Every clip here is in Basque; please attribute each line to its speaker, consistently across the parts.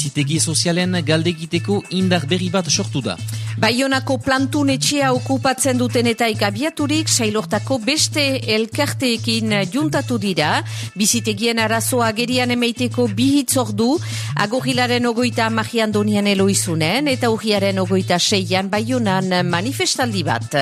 Speaker 1: bizitegi sozialen galdegiteko indar berri bat sortu da.
Speaker 2: Baionako plantun etxea okupatzen duten eta ikabiaturik, sailortako beste elkarteekin juntatu dira, bizitegien arazoa gerian emeiteko bihitz ordu, agogilaren ogoita magian donian eloizunen, eta urriaren ogoita seian baionan manifestaldi bat.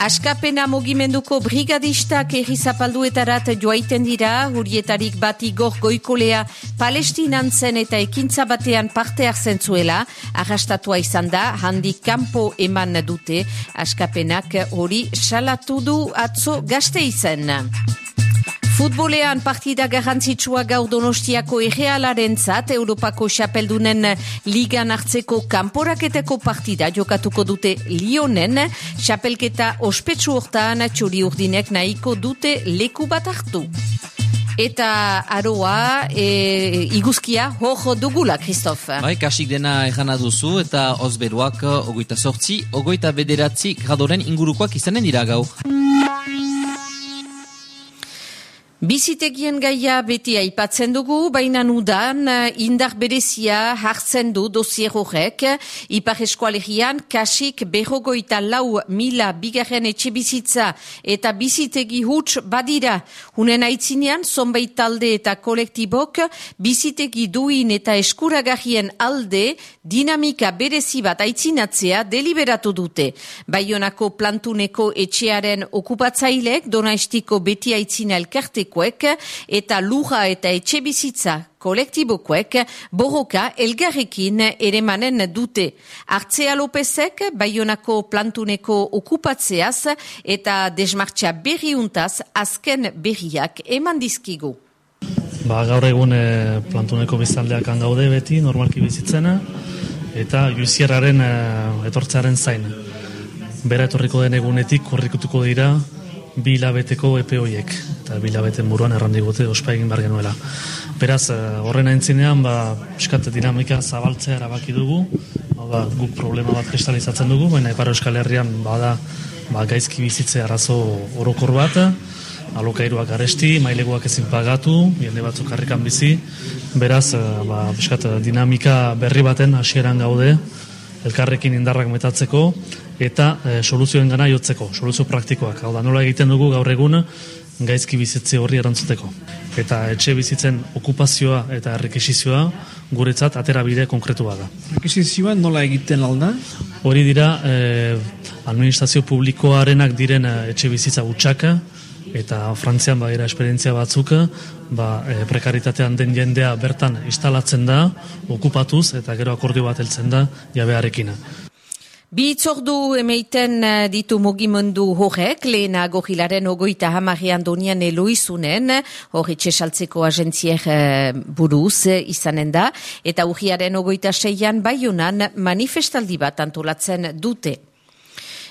Speaker 2: Askapena mugimenduko brigadistak erri zapalduetarat joaiten dira, hurietarik bat igor goikolea palestinan zen eta ekintza batean parte hartzen zuela, arrastatua izan da, handik kanpo eman dute, askapenak hori salatu du atzo gazte izan. Futbolean partida garrantzitsua gaur donostiako errealaren zat, Europako xapeldunen ligan hartzeko kanporaketeko partida jokatuko dute Lionen, xapelketa ospetsu hortan txuri urdinek nahiko dute leku bat hartu. Eta aroa, e, iguzkia, hojo dugula, Kristof.
Speaker 1: Bai, kasik dena erana duzu eta ozberuak ogoita sortzi, ogoita bederatzi gradoren ingurukoak izanen dira gau.
Speaker 2: Bizitegien gaia beti aipatzen dugu, baina nudan eh, indar berezia hartzen du dosier horrek. Ipar eskualegian kasik berrogoita lau mila bigarren etxe bizitza eta bizitegi huts badira. Hunen aitzinean, zonbait talde eta kolektibok bizitegi duin eta eskuragahien alde dinamika berezi bat aitzinatzea deliberatu dute. Baionako plantuneko etxearen okupatzailek donaistiko beti aitzina elkartek eta luja eta etxe bizitza kolektibokoek borroka elgarrekin ere manen dute. Artzea Lopezek, Bayonako plantuneko okupatzeaz eta desmartxa berriuntaz azken berriak eman dizkigu.
Speaker 3: Ba, gaur egun e, plantuneko bizaldeak gaude beti, normalki bizitzena, eta juizieraren e, etortzearen zain. Bera etorriko den egunetik korrikutuko dira bi hilabeteko epe hoiek eta bi hilabeten buruan errandigute ospa egin bar genuela. Beraz, eh, horren aintzinean, ba, eskat dinamika zabaltzea erabaki dugu, ba, guk problema bat kristalizatzen dugu, baina eparo euskal herrian bada ba, gaizki bizitze arazo orokor bat, alokairuak aresti, maileguak ezin pagatu, jende batzuk harrikan bizi, beraz, eh, ba, eskat dinamika berri baten hasieran gaude, elkarrekin indarrak metatzeko, eta e, soluzioen gana jotzeko, soluzio praktikoak. Hau da, nola egiten dugu gaur egun gaizki bizitze horri erantzuteko. Eta etxe bizitzen okupazioa eta errekisizioa guretzat atera bide konkretu bada.
Speaker 4: Errekisizioa nola egiten alda?
Speaker 3: Hori dira, e, administrazio publikoarenak diren eh, etxe bizitza gutxaka, eta Frantzian badira esperientzia batzuk, ba, e, prekaritatean den jendea bertan instalatzen da, okupatuz, eta gero akordio bat heltzen da jabearekina.
Speaker 2: Bi itzordu emeiten eh, ditu mugimendu horrek, lehena gojilaren ogoita hamarrean donian eloizunen, hori txesaltzeko agentzier eh, buruz izanen da, eta urriaren ogoita seian baiunan manifestaldi bat antolatzen dute.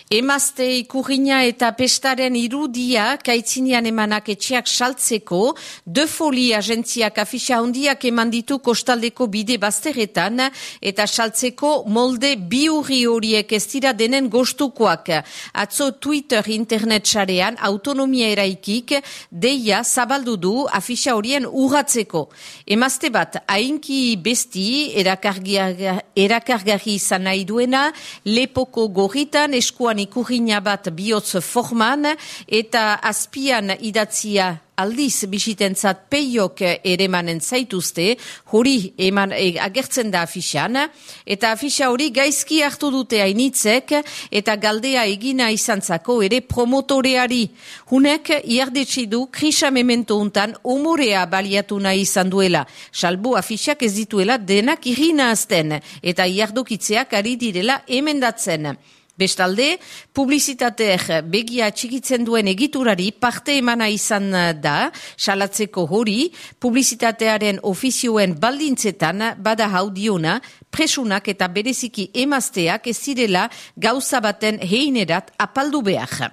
Speaker 2: Emazte ikurriña eta pestaren irudia kaitzinean emanak etxeak saltzeko, de foli agentziak afisa hondiak eman ditu kostaldeko bide bazteretan eta saltzeko molde biurri horiek ez dira denen gostukoak. Atzo Twitter internet sarean autonomia eraikik deia zabaldu du afisa horien urratzeko. Emazte bat hainki besti erakargarri izan nahi duena, lepoko gorritan eskuan ikurriña bat bihotz forman eta azpian idatzia aldiz bisitentzat peiok ere manen zaituzte, hori eman e, agertzen da afixan, eta afisa hori gaizki hartu dute hainitzek, eta galdea egina izantzako ere promotoreari. Hunek iardetsi du krisa memento untan umorea baliatu nahi izan duela, salbu afisak ez dituela denak irina azten, eta iardokitzeak ari direla emendatzen. Bestalde, publizitateek begia txikitzen duen egiturari parte emana izan da, salatzeko hori, publizitatearen ofizioen baldintzetan bada haudiona, presunak eta bereziki emazteak ez zirela gauza baten heinerat apaldu behar.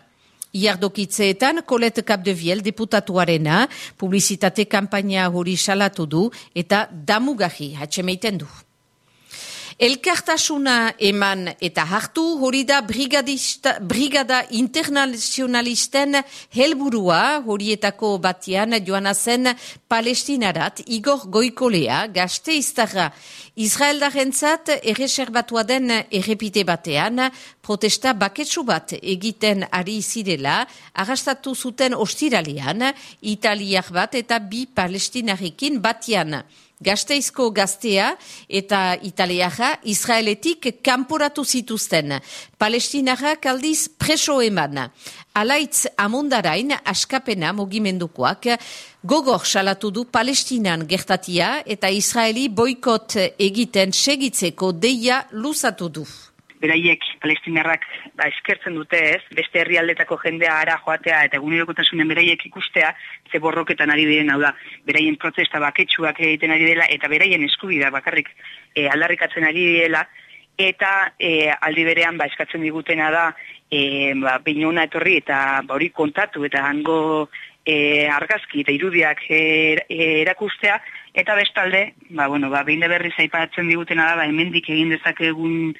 Speaker 2: Iardokitzeetan, Colette Capdeviel deputatuarena, publizitate kampaina hori salatu du eta damugahi hatxemeiten du. Elkartasuna eman eta hartu hori da brigada internazionalisten helburua. Horietako batian joana zen palestinarat Igor Goikolea gazte iztarra. Israel da jentzat erreserbatua den errepite batean protesta baketsu bat egiten ari zirela. Agastatu zuten ostiralian italiak bat eta bi palestinarekin batian. Gazteizko gaztea eta italiaja Israeletik kanporatu zituzten. Palestinarrak aldiz preso eman. Alaitz amondarain askapena mogimendukoak gogor salatu du Palestinan gertatia eta Israeli boikot egiten segitzeko deia luzatu du
Speaker 5: beraiek palestinarrak ba, eskertzen dute ez, beste herrialdetako jendea ara joatea eta egunerokotasunen beraiek ikustea, ze borroketan ari diren hau da, beraien protesta baketsuak egiten ari dela eta beraien eskubida bakarrik e, aldarrikatzen ari dela, eta e, aldi berean ba, eskatzen digutena da, e, ba, binona etorri eta ba, hori kontatu eta hango e, argazki eta irudiak erakustea, eta bestalde, ba, bueno, ba, behin de berri zaipatzen digutena da, ba, hemendik egin dezakegun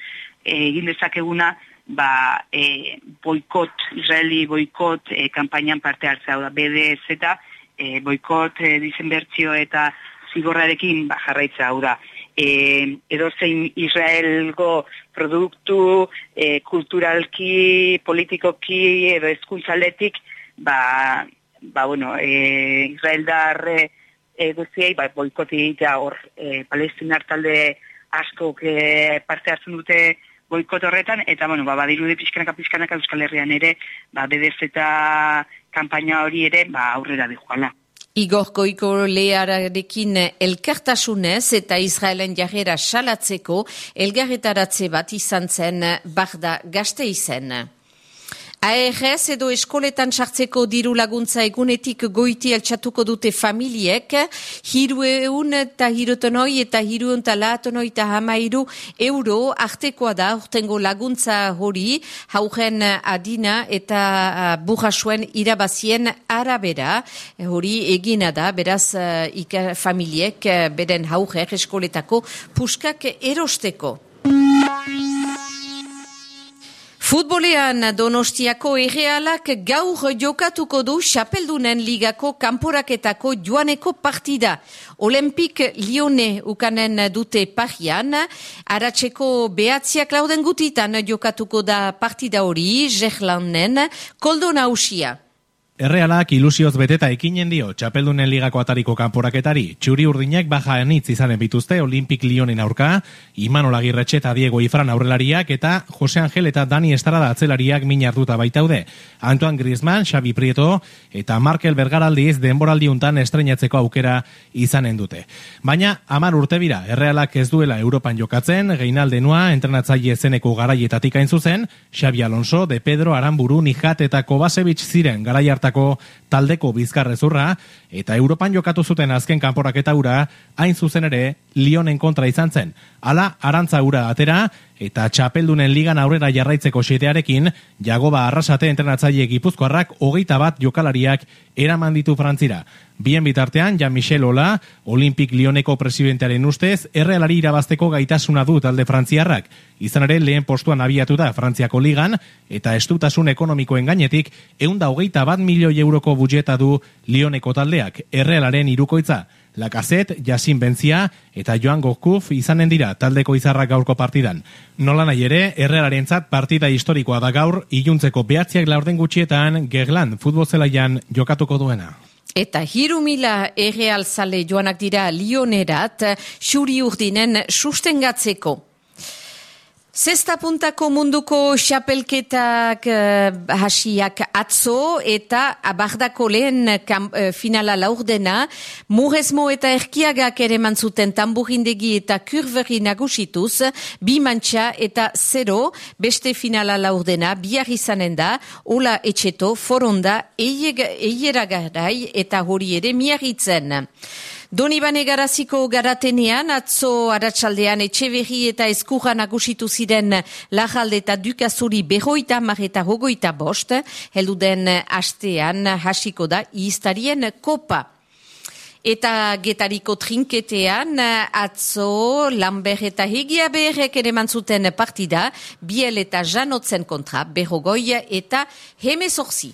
Speaker 5: egin dezakeguna ba, e, boikot, Israeli boikot e, kampainan parte hartzea, da BDS eta e, boikot e, dizenbertzio eta zigorrarekin ba, jarraitza hau da. E, edo Israelgo produktu e, kulturalki, politikoki edo ezkuntzaletik ba, ba bueno, e, Israel darre e, guziei ba, boikoti hor e, palestinar talde asko e, parte hartzen dute boikot horretan, eta, bueno, ba, badiru de pizkanaka pizkanaka Euskal Herrian ere, ba, bedez eta kampaina hori ere, ba, aurrera dihuala.
Speaker 2: Igor Goiko leararekin elkartasunez eta Israelen jarrera salatzeko elgarretaratze bat izan zen barda gazte izen. ARS edo eskoletan sartzeko diru laguntza egunetik goiti altxatuko dute familiek, hiru eun eta hirotonoi eta hiru eta latonoi eta hamairu euro artekoa da, urtengo laguntza hori, haugen adina eta burrasuen irabazien arabera, hori egina da, beraz uh, familiek, beren hauger eskoletako puskak erosteko. Futbolean Donostiako errealak gaur jokatuko du Chapeldunen ligako kanporaketako joaneko partida. Olimpik Lione ukanen dute parian, aratzeko behatziak lauden gutitan jokatuko da partida hori, Jerlanen, koldo nausia.
Speaker 6: Errealak ilusioz beteta ekinen dio Txapeldunen ligako atariko kanporaketari. Txuri urdinak baja enitz izanen bituzte Olimpik Lionen aurka, Imanol Agirretxe eta Diego Ifran aurrelariak eta Jose Angel eta Dani Estrada atzelariak min hartuta baitaude. Antoine Griezmann, Xavi Prieto eta Markel Bergaraldiz denboraldi untan estrenatzeko aukera izanen dute. Baina, amar urte bira, Errealak ez duela Europan jokatzen, Geinaldenua entrenatzaile zeneko garaietatik hain zuzen, Xavi Alonso, De Pedro, Aramburu, Nijat eta Kovacevic ziren garai hartako taldeko bizkarrezurra eta Europan jokatu zuten azken kanporaketa ura hain zuzen ere Lionen kontra izan zen. Hala, arantza ura atera eta txapeldunen ligan aurrera jarraitzeko xetearekin, jagoba arrasate entrenatzaile gipuzkoarrak hogeita bat jokalariak eraman ditu frantzira. Bien bitartean, Jan Michel Ola, Olimpik Lioneko presidentearen ustez, errealari irabazteko gaitasuna du talde frantziarrak. Izan ere, lehen postuan abiatu da Frantziako ligan, eta estutasun ekonomikoen gainetik, eunda hogeita bat milioi euroko budjeta du Lioneko taldeak, errealaren irukoitza. Lakazet, Jasin Bentzia eta Joan Gokuf izanen dira taldeko izarrak gaurko partidan. Nola nahi ere, errealaren partida historikoa da gaur, iluntzeko behatziak laurden gutxietan Gerlan futbolzelaian jokatuko duena.
Speaker 2: Eta hiru mila erreal zale joanak dira Lionerat, xuri urdinen sustengatzeko. Zesta puntako munduko xapelketak uh, hasiak atzo eta abardako lehen kam, uh, finala laurdena, murezmo eta erkiagak ere mantzuten tamburindegi eta kurveri nagusituz, bi mantxa eta zero, beste finala laurdena, biar izanen da, ola etxeto, foronda, eieragarai eta hori ere miarritzen. Doni bane garaziko garatenean, atzo aratsaldean etxeberri eta eskurra nagusitu ziren lajalde eta dukazuri behoita marreta hogoita bost, heluden hastean hasiko da iztarien kopa. Eta getariko trinketean atzo Lambert eta Hegia beherrek ere mantzuten partida, biel eta janotzen kontra, berrogoi eta hemezorzi.